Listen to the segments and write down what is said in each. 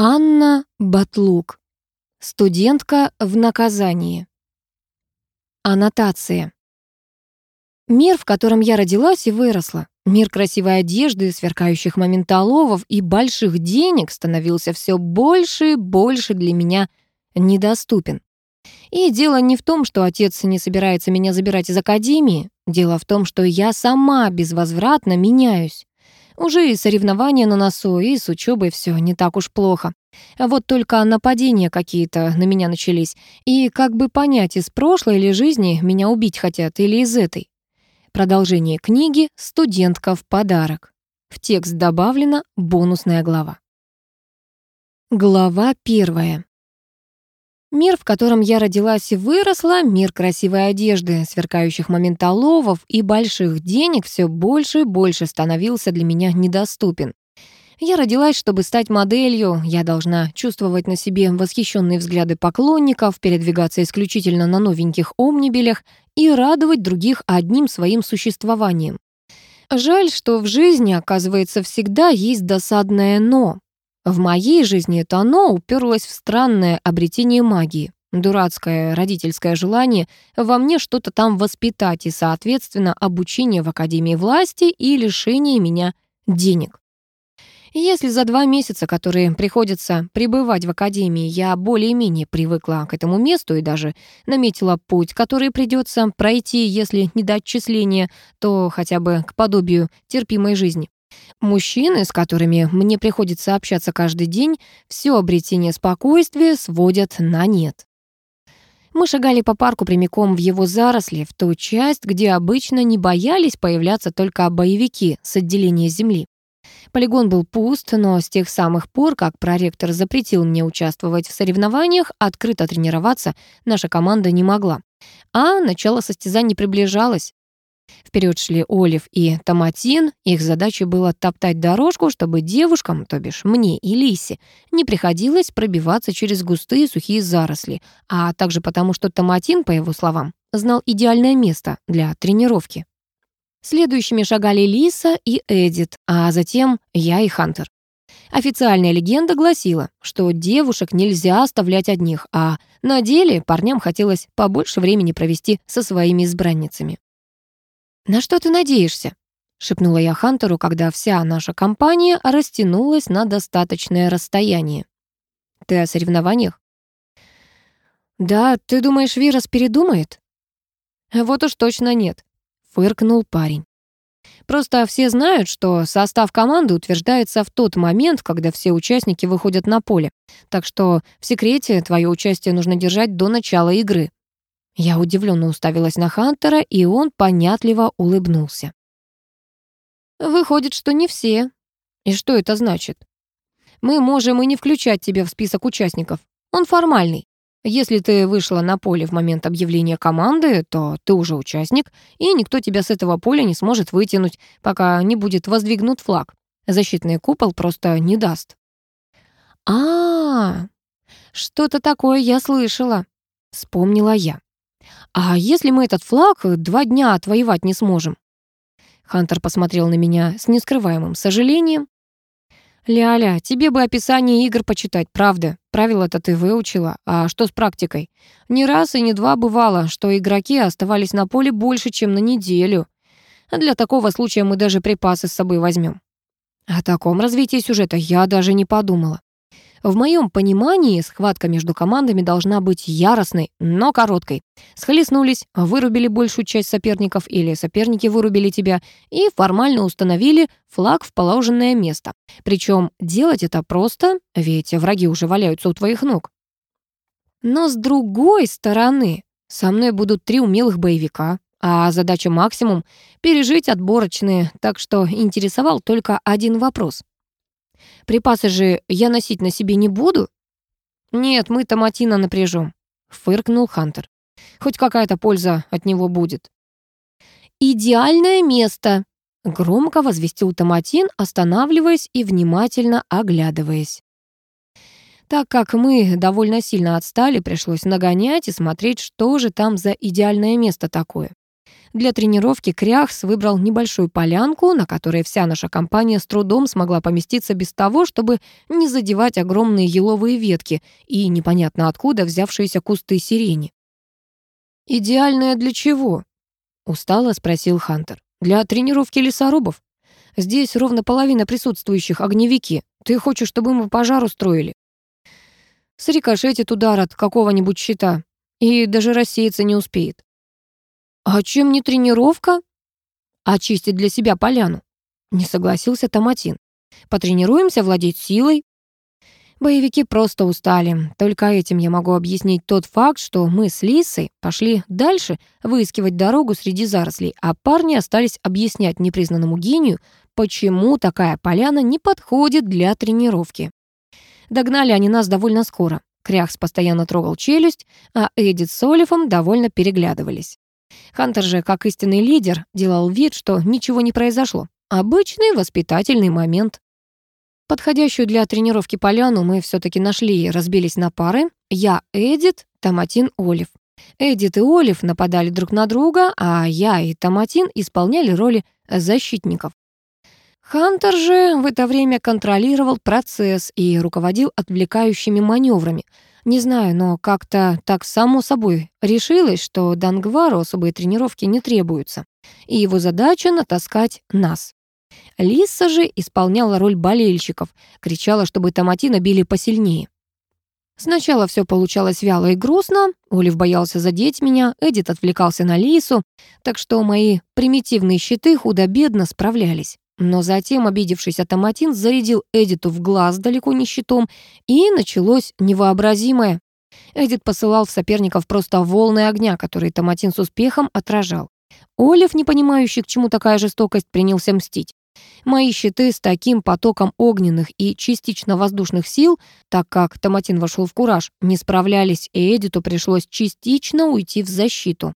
Анна Батлук. Студентка в наказании. Аннотация. Мир, в котором я родилась и выросла, мир красивой одежды, сверкающих моменталовов и больших денег становился все больше и больше для меня недоступен. И дело не в том, что отец не собирается меня забирать из академии. Дело в том, что я сама безвозвратно меняюсь. Уже и соревнования на носу, и с учебой все не так уж плохо. А вот только нападения какие-то на меня начались. И как бы понять, из прошлой или жизни меня убить хотят, или из этой. Продолжение книги «Студентка в подарок». В текст добавлена бонусная глава. Глава первая. Мир, в котором я родилась и выросла, мир красивой одежды, сверкающих моменталовов и больших денег все больше и больше становился для меня недоступен. Я родилась, чтобы стать моделью, я должна чувствовать на себе восхищенные взгляды поклонников, передвигаться исключительно на новеньких омнибелях и радовать других одним своим существованием. Жаль, что в жизни, оказывается, всегда есть досадное «но». В моей жизни это оно уперлось в странное обретение магии. Дурацкое родительское желание во мне что-то там воспитать и, соответственно, обучение в Академии власти и лишение меня денег. Если за два месяца, которые приходится пребывать в Академии, я более-менее привыкла к этому месту и даже наметила путь, который придется пройти, если не дать числения, то хотя бы к подобию терпимой жизни, Мужчины, с которыми мне приходится общаться каждый день, все обретение спокойствия сводят на нет. Мы шагали по парку прямиком в его заросли, в ту часть, где обычно не боялись появляться только боевики с отделения земли. Полигон был пуст, но с тех самых пор, как проректор запретил мне участвовать в соревнованиях, открыто тренироваться наша команда не могла. А начало состязаний приближалось. Вперед шли Олив и Томатин. Их задачей было топтать дорожку, чтобы девушкам, то бишь мне и Лисе, не приходилось пробиваться через густые сухие заросли, а также потому, что Томатин, по его словам, знал идеальное место для тренировки. Следующими шагали Лиса и Эдит, а затем я и Хантер. Официальная легенда гласила, что девушек нельзя оставлять одних, а на деле парням хотелось побольше времени провести со своими избранницами. «На что ты надеешься?» — шепнула я Хантеру, когда вся наша компания растянулась на достаточное расстояние. «Ты о соревнованиях?» «Да, ты думаешь, Вирус передумает?» «Вот уж точно нет», — фыркнул парень. «Просто все знают, что состав команды утверждается в тот момент, когда все участники выходят на поле. Так что в секрете твое участие нужно держать до начала игры». Я удивленно уставилась на Хантера, и он понятливо улыбнулся. «Выходит, что не все. И что это значит? Мы можем и не включать тебя в список участников. Он формальный. Если ты вышла на поле в момент объявления команды, то ты уже участник, и никто тебя с этого поля не сможет вытянуть, пока не будет воздвигнут флаг. Защитный купол просто не даст». А, -а, -а что-то такое я слышала», — вспомнила я. «А если мы этот флаг два дня отвоевать не сможем?» Хантер посмотрел на меня с нескрываемым сожалением. «Ляля, тебе бы описание игр почитать, правда. Правила-то ты выучила. А что с практикой? Не раз и не два бывало, что игроки оставались на поле больше, чем на неделю. А для такого случая мы даже припасы с собой возьмем. О таком развитии сюжета я даже не подумала. В моем понимании схватка между командами должна быть яростной, но короткой. Схлестнулись, вырубили большую часть соперников или соперники вырубили тебя и формально установили флаг в положенное место. Причем делать это просто, ведь враги уже валяются у твоих ног. Но с другой стороны, со мной будут три умелых боевика, а задача максимум — пережить отборочные, так что интересовал только один вопрос. Припасы же я носить на себе не буду?» «Нет, мы томатина напряжем», — фыркнул Хантер. «Хоть какая-то польза от него будет». «Идеальное место», — громко возвестил Томатин, останавливаясь и внимательно оглядываясь. Так как мы довольно сильно отстали, пришлось нагонять и смотреть, что же там за идеальное место такое. Для тренировки Кряхс выбрал небольшую полянку, на которой вся наша компания с трудом смогла поместиться без того, чтобы не задевать огромные еловые ветки и непонятно откуда взявшиеся кусты сирени. «Идеальное для чего?» — устало спросил Хантер. «Для тренировки лесорубов. Здесь ровно половина присутствующих огневики. Ты хочешь, чтобы мы пожар устроили?» Срикошетит удар от какого-нибудь щита и даже рассеяться не успеет. «А чем не тренировка?» «Очистить для себя поляну», — не согласился Томатин. «Потренируемся владеть силой». Боевики просто устали. Только этим я могу объяснить тот факт, что мы с Лисой пошли дальше выискивать дорогу среди зарослей, а парни остались объяснять непризнанному гению, почему такая поляна не подходит для тренировки. Догнали они нас довольно скоро. Кряхс постоянно трогал челюсть, а Эдит с Олифом довольно переглядывались. Хантер же, как истинный лидер, делал вид, что ничего не произошло. Обычный воспитательный момент. Подходящую для тренировки поляну мы все таки нашли и разбились на пары. Я Эдит, Томатин, Олив. Эдит и Олив нападали друг на друга, а я и Томатин исполняли роли защитников. Хантер же в это время контролировал процесс и руководил отвлекающими маневрами — не знаю, но как-то так само собой решилось, что Дангвару особые тренировки не требуются, и его задача — натаскать нас. Лиса же исполняла роль болельщиков, кричала, чтобы Томатина били посильнее. Сначала все получалось вяло и грустно, Олив боялся задеть меня, Эдит отвлекался на Лису, так что мои примитивные щиты худо-бедно справлялись. Но затем, обидевшийся Томатин, зарядил Эдиту в глаз далеко не щитом, и началось невообразимое. Эдит посылал в соперников просто волны огня, которые Томатин с успехом отражал. Олив, не понимающий, к чему такая жестокость, принялся мстить. Мои щиты с таким потоком огненных и частично воздушных сил, так как Томатин вошел в кураж, не справлялись, и Эдиту пришлось частично уйти в защиту.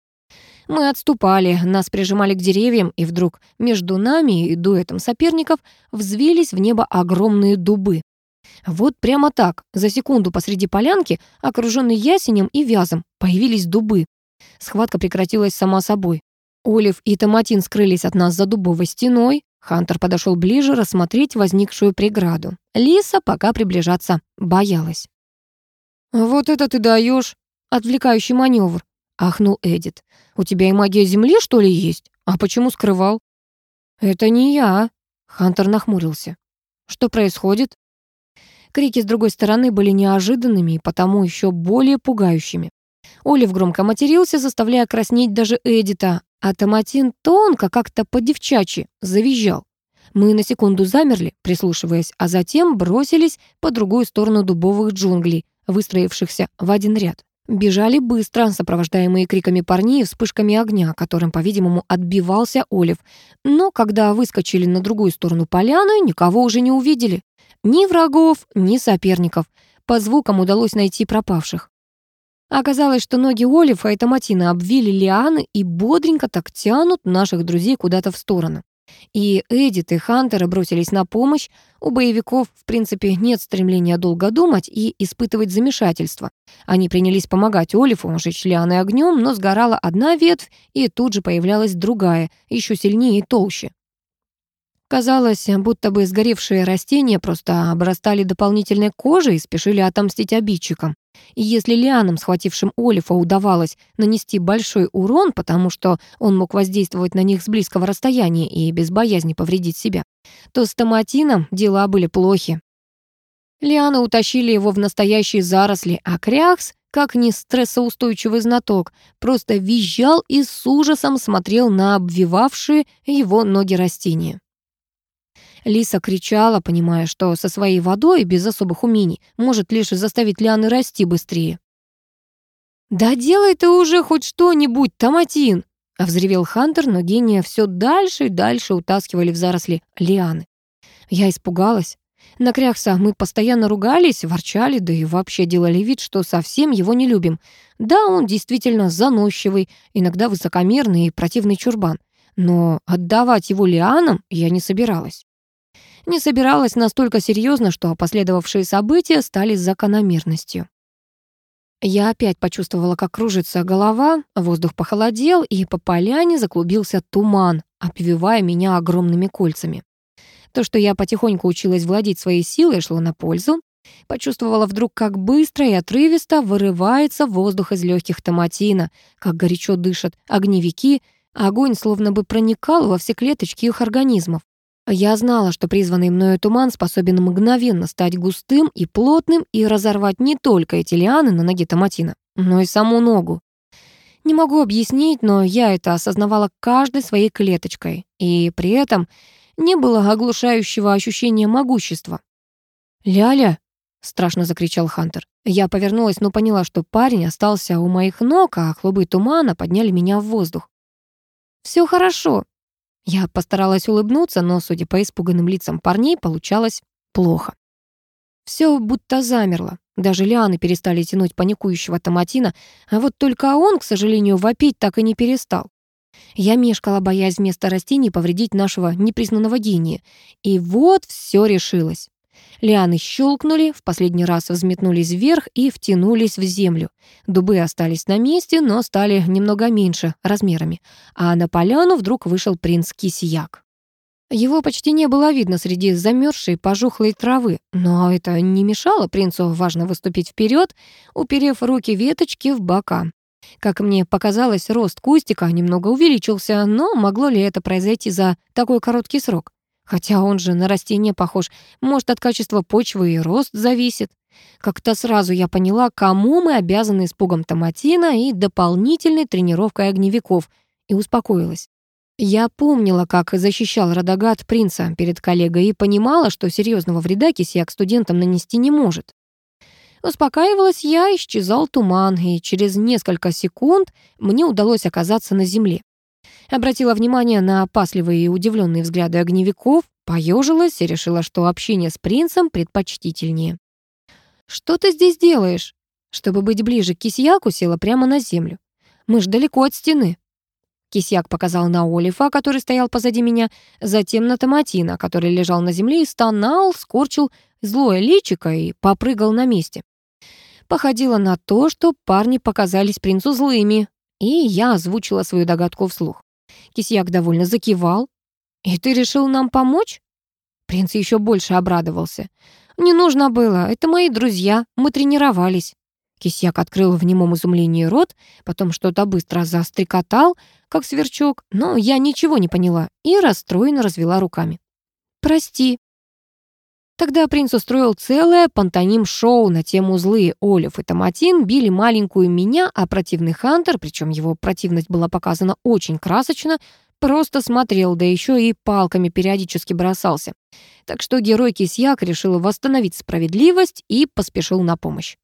Мы отступали, нас прижимали к деревьям, и вдруг между нами и дуэтом соперников взвились в небо огромные дубы. Вот прямо так, за секунду посреди полянки, окруженный ясенем и вязом, появились дубы. Схватка прекратилась сама собой. Олив и Томатин скрылись от нас за дубовой стеной. Хантер подошел ближе рассмотреть возникшую преграду. Лиса пока приближаться боялась. «Вот это ты даешь, отвлекающий маневр ахнул Эдит. «У тебя и магия Земли, что ли, есть? А почему скрывал?» «Это не я», — Хантер нахмурился. «Что происходит?» Крики с другой стороны были неожиданными и потому еще более пугающими. Олив громко матерился, заставляя краснеть даже Эдита, а Томатин тонко, как-то по-девчачьи, завизжал. Мы на секунду замерли, прислушиваясь, а затем бросились по другую сторону дубовых джунглей, выстроившихся в один ряд. Бежали быстро, сопровождаемые криками парней и вспышками огня, которым, по-видимому, отбивался Олив. Но когда выскочили на другую сторону поляны, никого уже не увидели. Ни врагов, ни соперников. По звукам удалось найти пропавших. Оказалось, что ноги Олифа и Томатина обвили лианы и бодренько так тянут наших друзей куда-то в сторону. И Эдит и Хантера бросились на помощь. У боевиков, в принципе, нет стремления долго думать и испытывать замешательство. Они принялись помогать Олифу жечь лианы огнем, но сгорала одна ветвь, и тут же появлялась другая, еще сильнее и толще. Казалось, будто бы сгоревшие растения просто обрастали дополнительной кожей и спешили отомстить обидчикам. И если лианам, схватившим Олифа, удавалось нанести большой урон, потому что он мог воздействовать на них с близкого расстояния и без боязни повредить себя, то с томатином дела были плохи. Лианы утащили его в настоящие заросли, а Кряхс, как ни стрессоустойчивый знаток, просто визжал и с ужасом смотрел на обвивавшие его ноги растения. Лиса кричала, понимая, что со своей водой без особых умений может лишь заставить лианы расти быстрее. «Да делай ты уже хоть что-нибудь, Томатин!» — взревел Хантер, но гения все дальше и дальше утаскивали в заросли лианы. Я испугалась. На Кряхса мы постоянно ругались, ворчали, да и вообще делали вид, что совсем его не любим. Да, он действительно заносчивый, иногда высокомерный и противный чурбан. Но отдавать его лианам я не собиралась не собиралась настолько серьезно, что последовавшие события стали закономерностью. Я опять почувствовала, как кружится голова, воздух похолодел, и по поляне заклубился туман, обвивая меня огромными кольцами. То, что я потихоньку училась владеть своей силой, шло на пользу. Почувствовала вдруг, как быстро и отрывисто вырывается воздух из легких томатина, как горячо дышат огневики, огонь словно бы проникал во все клеточки их организмов. Я знала, что призванный мною туман способен мгновенно стать густым и плотным и разорвать не только эти лианы на ноге томатина, но и саму ногу. Не могу объяснить, но я это осознавала каждой своей клеточкой, и при этом не было оглушающего ощущения могущества. «Ляля!» — страшно закричал Хантер. Я повернулась, но поняла, что парень остался у моих ног, а клубы тумана подняли меня в воздух. «Все хорошо». Я постаралась улыбнуться, но, судя по испуганным лицам парней, получалось плохо. Все будто замерло. Даже лианы перестали тянуть паникующего томатина, а вот только он, к сожалению, вопить так и не перестал. Я мешкала, боясь вместо растений повредить нашего непризнанного гения. И вот все решилось. Лианы щелкнули, в последний раз взметнулись вверх и втянулись в землю. Дубы остались на месте, но стали немного меньше размерами. А на поляну вдруг вышел принц Кисияк. Его почти не было видно среди замерзшей пожухлой травы, но это не мешало принцу важно выступить вперед, уперев руки веточки в бока. Как мне показалось, рост кустика немного увеличился, но могло ли это произойти за такой короткий срок? Хотя он же на растение похож. Может, от качества почвы и рост зависит. Как-то сразу я поняла, кому мы обязаны испугом томатина и дополнительной тренировкой огневиков, и успокоилась. Я помнила, как защищал Радагат принца перед коллегой и понимала, что серьезного вреда кисяк студентам нанести не может. Успокаивалась я, исчезал туман, и через несколько секунд мне удалось оказаться на земле. Обратила внимание на опасливые и удивленные взгляды огневиков, поежилась и решила, что общение с принцем предпочтительнее. «Что ты здесь делаешь?» Чтобы быть ближе к кисьяку, села прямо на землю. «Мы ж далеко от стены». Кисьяк показал на Олифа, который стоял позади меня, затем на Томатина, который лежал на земле и стонал, скорчил злое личико и попрыгал на месте. Походило на то, что парни показались принцу злыми, и я озвучила свою догадку вслух. Кисьяк довольно закивал. «И ты решил нам помочь?» Принц еще больше обрадовался. «Не нужно было, это мои друзья, мы тренировались». Кисьяк открыл в немом изумлении рот, потом что-то быстро застрекотал, как сверчок, но я ничего не поняла и расстроенно развела руками. «Прости». Тогда принц устроил целое пантоним-шоу на тему «Злые Олив и Томатин били маленькую меня, а противный Хантер, причем его противность была показана очень красочно, просто смотрел, да еще и палками периодически бросался. Так что герой Кисьяк решил восстановить справедливость и поспешил на помощь.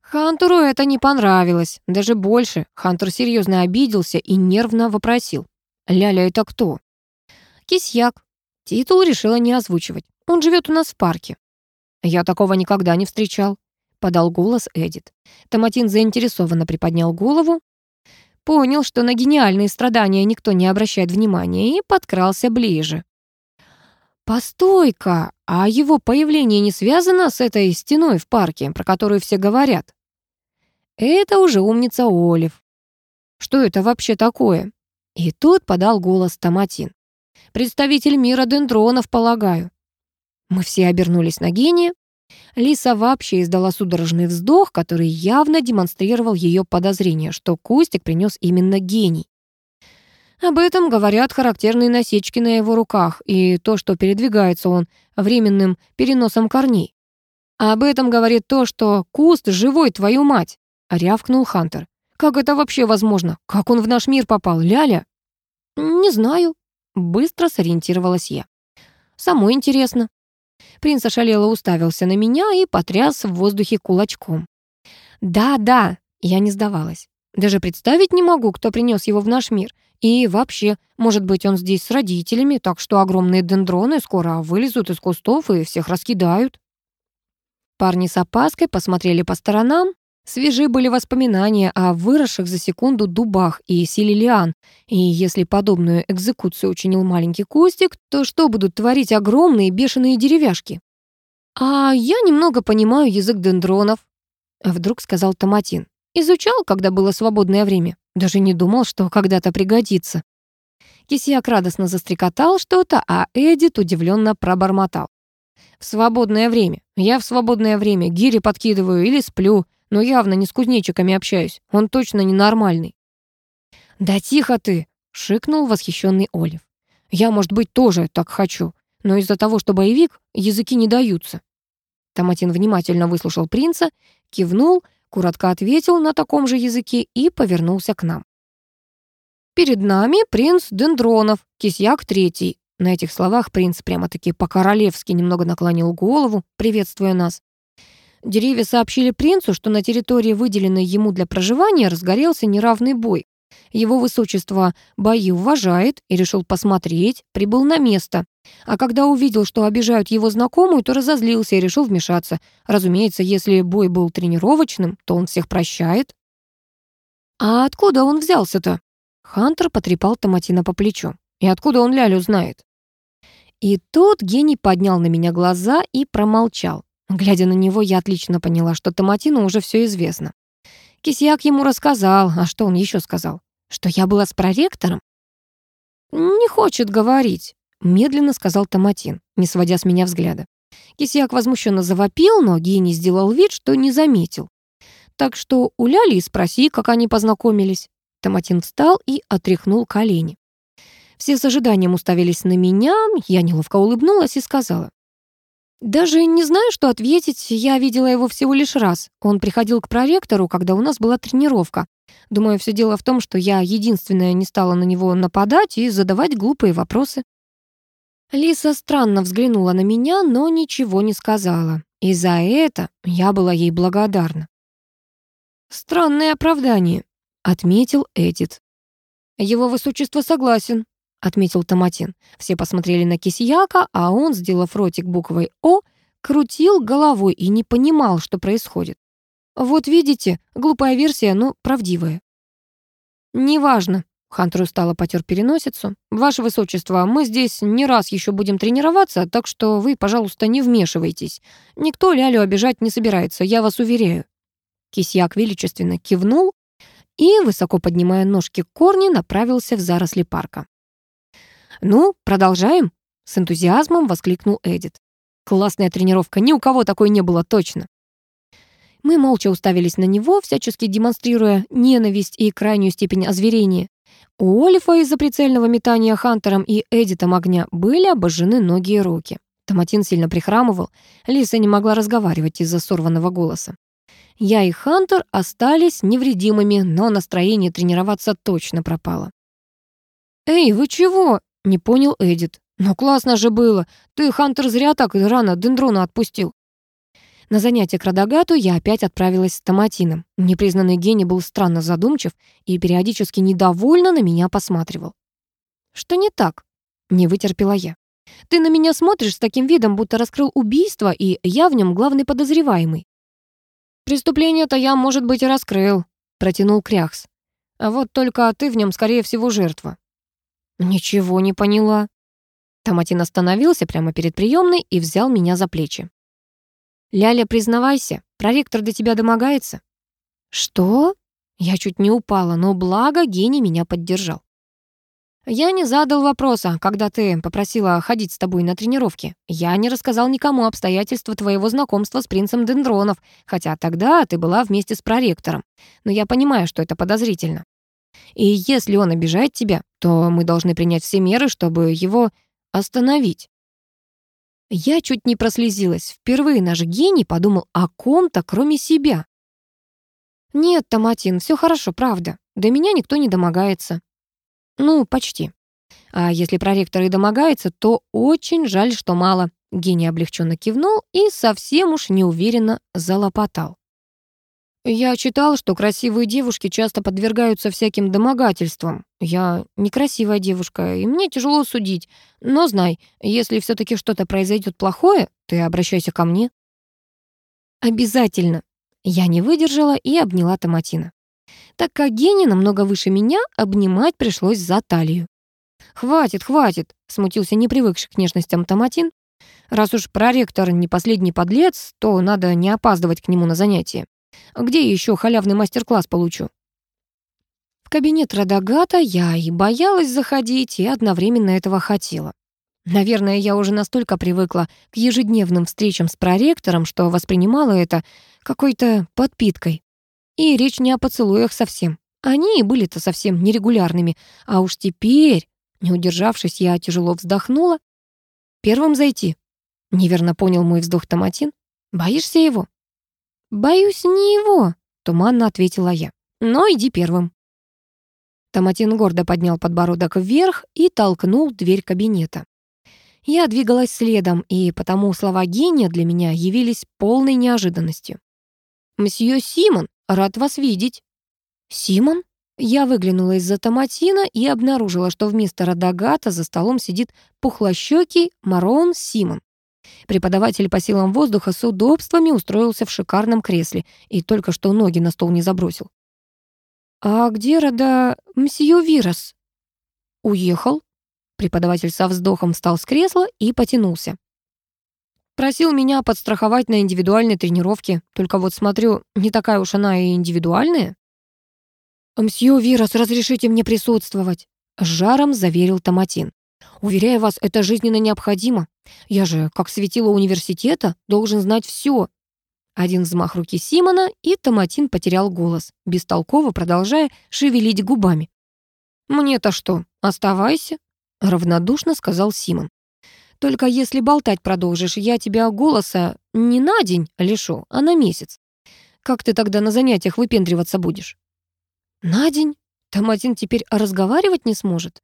Хантеру это не понравилось. Даже больше. Хантер серьезно обиделся и нервно вопросил. «Ляля, это кто?» «Кисьяк». Титул решила не озвучивать. Он живет у нас в парке». «Я такого никогда не встречал», — подал голос Эдит. Томатин заинтересованно приподнял голову, понял, что на гениальные страдания никто не обращает внимания, и подкрался ближе. «Постой-ка, а его появление не связано с этой стеной в парке, про которую все говорят?» «Это уже умница Олив. Что это вообще такое?» И тут подал голос Томатин. «Представитель мира дендронов, полагаю. Мы все обернулись на гения. Лиса вообще издала судорожный вздох, который явно демонстрировал ее подозрение, что Кустик принес именно гений. Об этом говорят характерные насечки на его руках и то, что передвигается он временным переносом корней. об этом говорит то, что куст живой, твою мать, рявкнул Хантер. Как это вообще возможно? Как он в наш мир попал, Ляля? Не знаю, быстро сориентировалась я. Самой интересно. Принц ошалело уставился на меня и потряс в воздухе кулачком. «Да, да», я не сдавалась. Даже представить не могу, кто принес его в наш мир. И вообще, может быть, он здесь с родителями, так что огромные дендроны скоро вылезут из кустов и всех раскидают. Парни с опаской посмотрели по сторонам, Свежи были воспоминания о выросших за секунду дубах и силе лиан, и если подобную экзекуцию учинил маленький кустик, то что будут творить огромные бешеные деревяшки? А я немного понимаю язык дендронов. Вдруг сказал Томатин. Изучал, когда было свободное время. Даже не думал, что когда-то пригодится. Кисьяк радостно застрекотал что-то, а Эдит удивленно пробормотал. В свободное время. Я в свободное время гири подкидываю или сплю, но явно не с кузнечиками общаюсь. Он точно ненормальный. «Да тихо ты!» — шикнул восхищенный Олив. «Я, может быть, тоже так хочу, но из-за того, что боевик, языки не даются». Томатин внимательно выслушал принца, кивнул, коротко ответил на таком же языке и повернулся к нам. «Перед нами принц Дендронов, кисьяк третий». На этих словах принц прямо-таки по-королевски немного наклонил голову, приветствуя нас. Деревья сообщили принцу, что на территории, выделенной ему для проживания, разгорелся неравный бой. Его высочество бои уважает и решил посмотреть, прибыл на место. А когда увидел, что обижают его знакомую, то разозлился и решил вмешаться. Разумеется, если бой был тренировочным, то он всех прощает. «А откуда он взялся-то?» Хантер потрепал Томатина по плечу. «И откуда он Лялю знает?» И тут гений поднял на меня глаза и промолчал. Глядя на него, я отлично поняла, что Томатину уже все известно. Кисьяк ему рассказал, а что он еще сказал? Что я была с проректором? «Не хочет говорить», — медленно сказал Томатин, не сводя с меня взгляда. Кисьяк возмущенно завопил, но гений сделал вид, что не заметил. «Так что у Ляли спроси, как они познакомились». Томатин встал и отряхнул колени. Все с ожиданием уставились на меня, я неловко улыбнулась и сказала. Даже не знаю, что ответить. Я видела его всего лишь раз. Он приходил к проректору, когда у нас была тренировка. Думаю, все дело в том, что я единственная не стала на него нападать и задавать глупые вопросы. Лиса странно взглянула на меня, но ничего не сказала. И за это я была ей благодарна. «Странное оправдание», — отметил Эдит. «Его высочество согласен», — отметил Томатин. Все посмотрели на Кисьяка, а он, сделав ротик буквой «О», крутил головой и не понимал, что происходит. «Вот видите, глупая версия, но правдивая». «Неважно», — Хантер устало потер переносицу. «Ваше высочество, мы здесь не раз еще будем тренироваться, так что вы, пожалуйста, не вмешивайтесь. Никто Лялю обижать не собирается, я вас уверяю». Кисьяк величественно кивнул и, высоко поднимая ножки корни, направился в заросли парка. «Ну, продолжаем?» — с энтузиазмом воскликнул Эдит. «Классная тренировка, ни у кого такой не было точно». Мы молча уставились на него, всячески демонстрируя ненависть и крайнюю степень озверения. У Олифа из-за прицельного метания Хантером и Эдитом огня были обожжены ноги и руки. Томатин сильно прихрамывал, Лиса не могла разговаривать из-за сорванного голоса. Я и Хантер остались невредимыми, но настроение тренироваться точно пропало. «Эй, вы чего?» Не понял Эдит. «Но классно же было. Ты, Хантер, зря так рано дендрона отпустил». На занятие к Радагату я опять отправилась с Томатином. Непризнанный гений был странно задумчив и периодически недовольно на меня посматривал. «Что не так?» — не вытерпела я. «Ты на меня смотришь с таким видом, будто раскрыл убийство, и я в нем главный подозреваемый». «Преступление-то я, может быть, и раскрыл», — протянул Кряхс. «А вот только ты в нем, скорее всего, жертва». «Ничего не поняла». Томатин остановился прямо перед приемной и взял меня за плечи. «Ляля, признавайся, проректор до тебя домогается?» «Что?» Я чуть не упала, но благо гений меня поддержал. «Я не задал вопроса, когда ты попросила ходить с тобой на тренировки. Я не рассказал никому обстоятельства твоего знакомства с принцем Дендронов, хотя тогда ты была вместе с проректором. Но я понимаю, что это подозрительно. И если он обижает тебя, то мы должны принять все меры, чтобы его остановить. Я чуть не прослезилась. Впервые наш гений подумал о ком-то, кроме себя. Нет, Томатин, все хорошо, правда. До меня никто не домогается. Ну, почти. А если проректор и домогается, то очень жаль, что мало. Гений облегченно кивнул и совсем уж неуверенно залопотал. Я читал, что красивые девушки часто подвергаются всяким домогательствам. Я некрасивая девушка, и мне тяжело судить. Но знай, если все таки что-то произойдет плохое, ты обращайся ко мне. Обязательно. Я не выдержала и обняла Томатина. Так как гений намного выше меня, обнимать пришлось за талию. «Хватит, хватит», — смутился непривыкший к нежностям Томатин. «Раз уж проректор не последний подлец, то надо не опаздывать к нему на занятия. Где еще халявный мастер-класс получу? В кабинет Радагата я и боялась заходить, и одновременно этого хотела. Наверное, я уже настолько привыкла к ежедневным встречам с проректором, что воспринимала это какой-то подпиткой. И речь не о поцелуях совсем. Они и были-то совсем нерегулярными. А уж теперь, не удержавшись, я тяжело вздохнула. «Первым зайти?» — неверно понял мой вздох Томатин. «Боишься его?» «Боюсь не его», — туманно ответила я. «Но иди первым». Томатин гордо поднял подбородок вверх и толкнул дверь кабинета. Я двигалась следом, и потому слова гения для меня явились полной неожиданностью. «Мсье Симон, рад вас видеть». «Симон?» Я выглянула из-за томатина и обнаружила, что вместо Радагата за столом сидит пухлощёкий Марон Симон. Преподаватель по силам воздуха с удобствами устроился в шикарном кресле и только что ноги на стол не забросил. «А где рода мсье Вирос?» «Уехал». Преподаватель со вздохом встал с кресла и потянулся. Просил меня подстраховать на индивидуальной тренировке. Только вот смотрю, не такая уж она и индивидуальная. «Мсье Вирос, разрешите мне присутствовать», — жаром заверил Томатин. «Уверяю вас, это жизненно необходимо. Я же, как светило университета, должен знать все. Один взмах руки Симона, и Томатин потерял голос, бестолково продолжая шевелить губами. «Мне-то что, оставайся?» — равнодушно сказал Симон. «Только если болтать продолжишь, я тебя голоса не на день лишу, а на месяц. Как ты тогда на занятиях выпендриваться будешь?» «На день? Томатин теперь разговаривать не сможет?»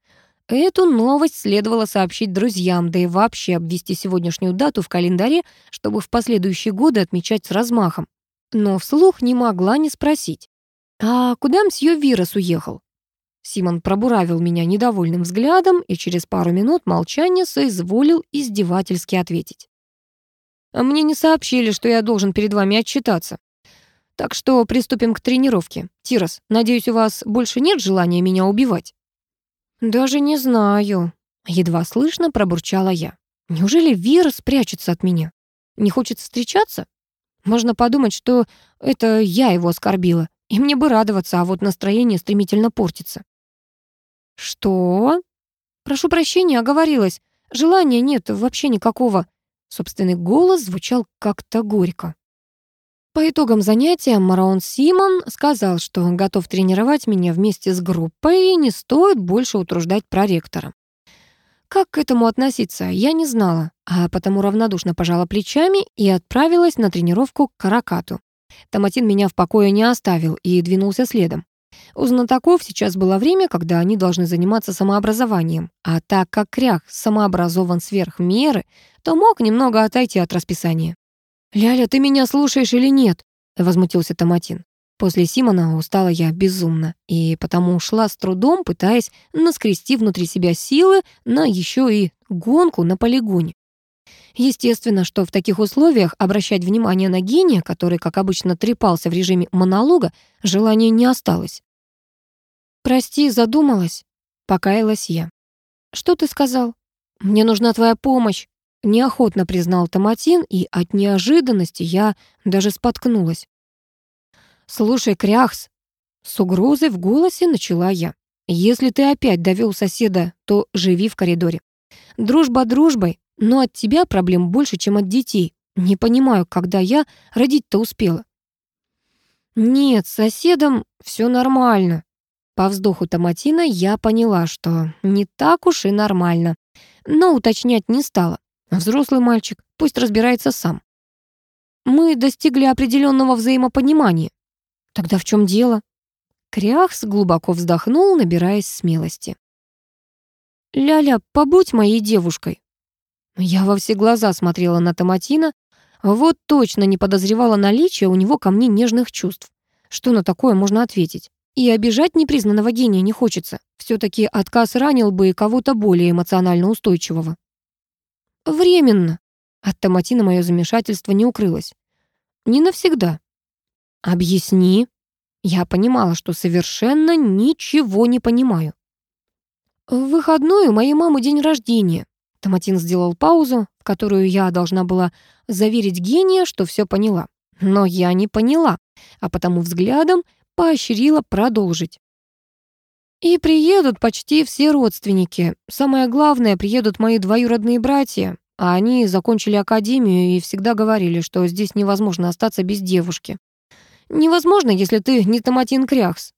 Эту новость следовало сообщить друзьям, да и вообще обвести сегодняшнюю дату в календаре, чтобы в последующие годы отмечать с размахом. Но вслух не могла не спросить. «А куда мсье Вирос уехал?» Симон пробуравил меня недовольным взглядом и через пару минут молчания соизволил издевательски ответить. «Мне не сообщили, что я должен перед вами отчитаться. Так что приступим к тренировке. Тирос, надеюсь, у вас больше нет желания меня убивать?» «Даже не знаю», — едва слышно пробурчала я. «Неужели Вера спрячется от меня? Не хочет встречаться? Можно подумать, что это я его оскорбила, и мне бы радоваться, а вот настроение стремительно портится». «Что?» «Прошу прощения, оговорилась. Желания нет вообще никакого». Собственный голос звучал как-то горько. По итогам занятия Мараон Симон сказал, что готов тренировать меня вместе с группой и не стоит больше утруждать проректора. Как к этому относиться, я не знала, а потому равнодушно пожала плечами и отправилась на тренировку к Каракату. Томатин меня в покое не оставил и двинулся следом. У знатоков сейчас было время, когда они должны заниматься самообразованием, а так как Крях самообразован сверх меры, то мог немного отойти от расписания. «Ляля, ты меня слушаешь или нет?» — возмутился Томатин. После Симона устала я безумно, и потому ушла с трудом, пытаясь наскрести внутри себя силы на еще и гонку на полигоне. Естественно, что в таких условиях обращать внимание на гения, который, как обычно, трепался в режиме монолога, желания не осталось. «Прости, задумалась», — покаялась я. «Что ты сказал? Мне нужна твоя помощь. Неохотно признал Томатин, и от неожиданности я даже споткнулась. «Слушай, Кряхс!» С угрозой в голосе начала я. «Если ты опять довел соседа, то живи в коридоре. Дружба дружбой, но от тебя проблем больше, чем от детей. Не понимаю, когда я родить-то успела». «Нет, с соседом все нормально». По вздоху Томатина я поняла, что не так уж и нормально, но уточнять не стала. Взрослый мальчик, пусть разбирается сам. Мы достигли определенного взаимопонимания. Тогда в чем дело? Кряхс глубоко вздохнул, набираясь смелости. «Ляля, побудь моей девушкой». Я во все глаза смотрела на Томатина, вот точно не подозревала наличие у него ко мне нежных чувств. Что на такое можно ответить? И обижать непризнанного гения не хочется. все таки отказ ранил бы и кого-то более эмоционально устойчивого. Временно. От Томатина мое замешательство не укрылось. Не навсегда. Объясни. Я понимала, что совершенно ничего не понимаю. В выходной моей мамы день рождения. Томатин сделал паузу, в которую я должна была заверить гения, что все поняла. Но я не поняла. а потому взглядом поощрила продолжить. И приедут почти все родственники. Самое главное, приедут мои двоюродные братья. А они закончили академию и всегда говорили, что здесь невозможно остаться без девушки. Невозможно, если ты не Томатин Кряхс.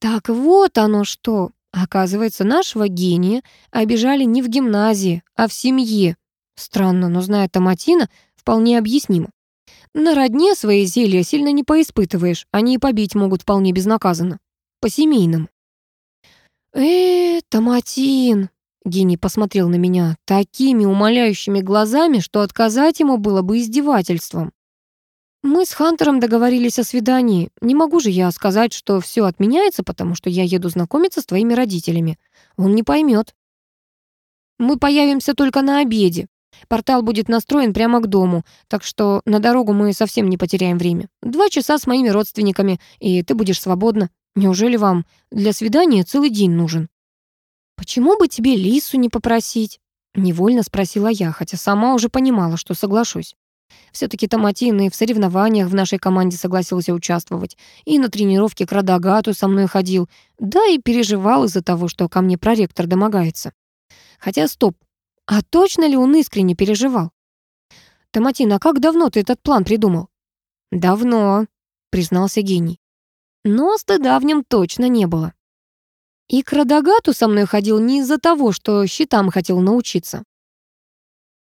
Так вот оно что. Оказывается, нашего гения обижали не в гимназии, а в семье. Странно, но зная Томатина, вполне объяснимо. На родне свои зелья сильно не поиспытываешь, они и побить могут вполне безнаказанно. По-семейному. «Э, Томатин!» Гений посмотрел на меня такими умоляющими глазами, что отказать ему было бы издевательством. «Мы с Хантером договорились о свидании. Не могу же я сказать, что все отменяется, потому что я еду знакомиться с твоими родителями. Он не поймет. Мы появимся только на обеде. Портал будет настроен прямо к дому, так что на дорогу мы совсем не потеряем время. Два часа с моими родственниками, и ты будешь свободна. Неужели вам для свидания целый день нужен?» «Почему бы тебе Лису не попросить?» Невольно спросила я, хотя сама уже понимала, что соглашусь. Все-таки Томатин и в соревнованиях в нашей команде согласился участвовать, и на тренировке к Радагату со мной ходил, да и переживал из-за того, что ко мне проректор домогается. Хотя стоп, а точно ли он искренне переживал? «Томатин, а как давно ты этот план придумал?» «Давно», — признался гений но стыда в нем точно не было. И к Радагату со мной ходил не из-за того, что щитам хотел научиться.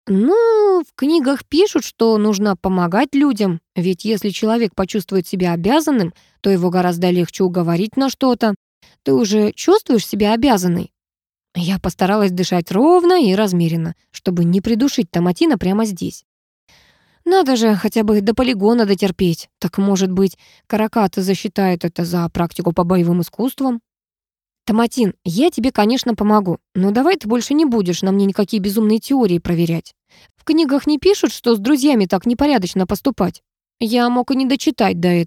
Ну, в книгах пишут, что нужно помогать людям, ведь если человек почувствует себя обязанным, то его гораздо легче уговорить на что-то. Ты уже чувствуешь себя обязанной? Я постаралась дышать ровно и размеренно, чтобы не придушить Томатина прямо здесь. Надо же хотя бы до полигона дотерпеть. Так, может быть, каракаты засчитают это за практику по боевым искусствам? Томатин, я тебе, конечно, помогу, но давай ты больше не будешь на мне никакие безумные теории проверять. В книгах не пишут, что с друзьями так непорядочно поступать. Я мог и не дочитать до этого.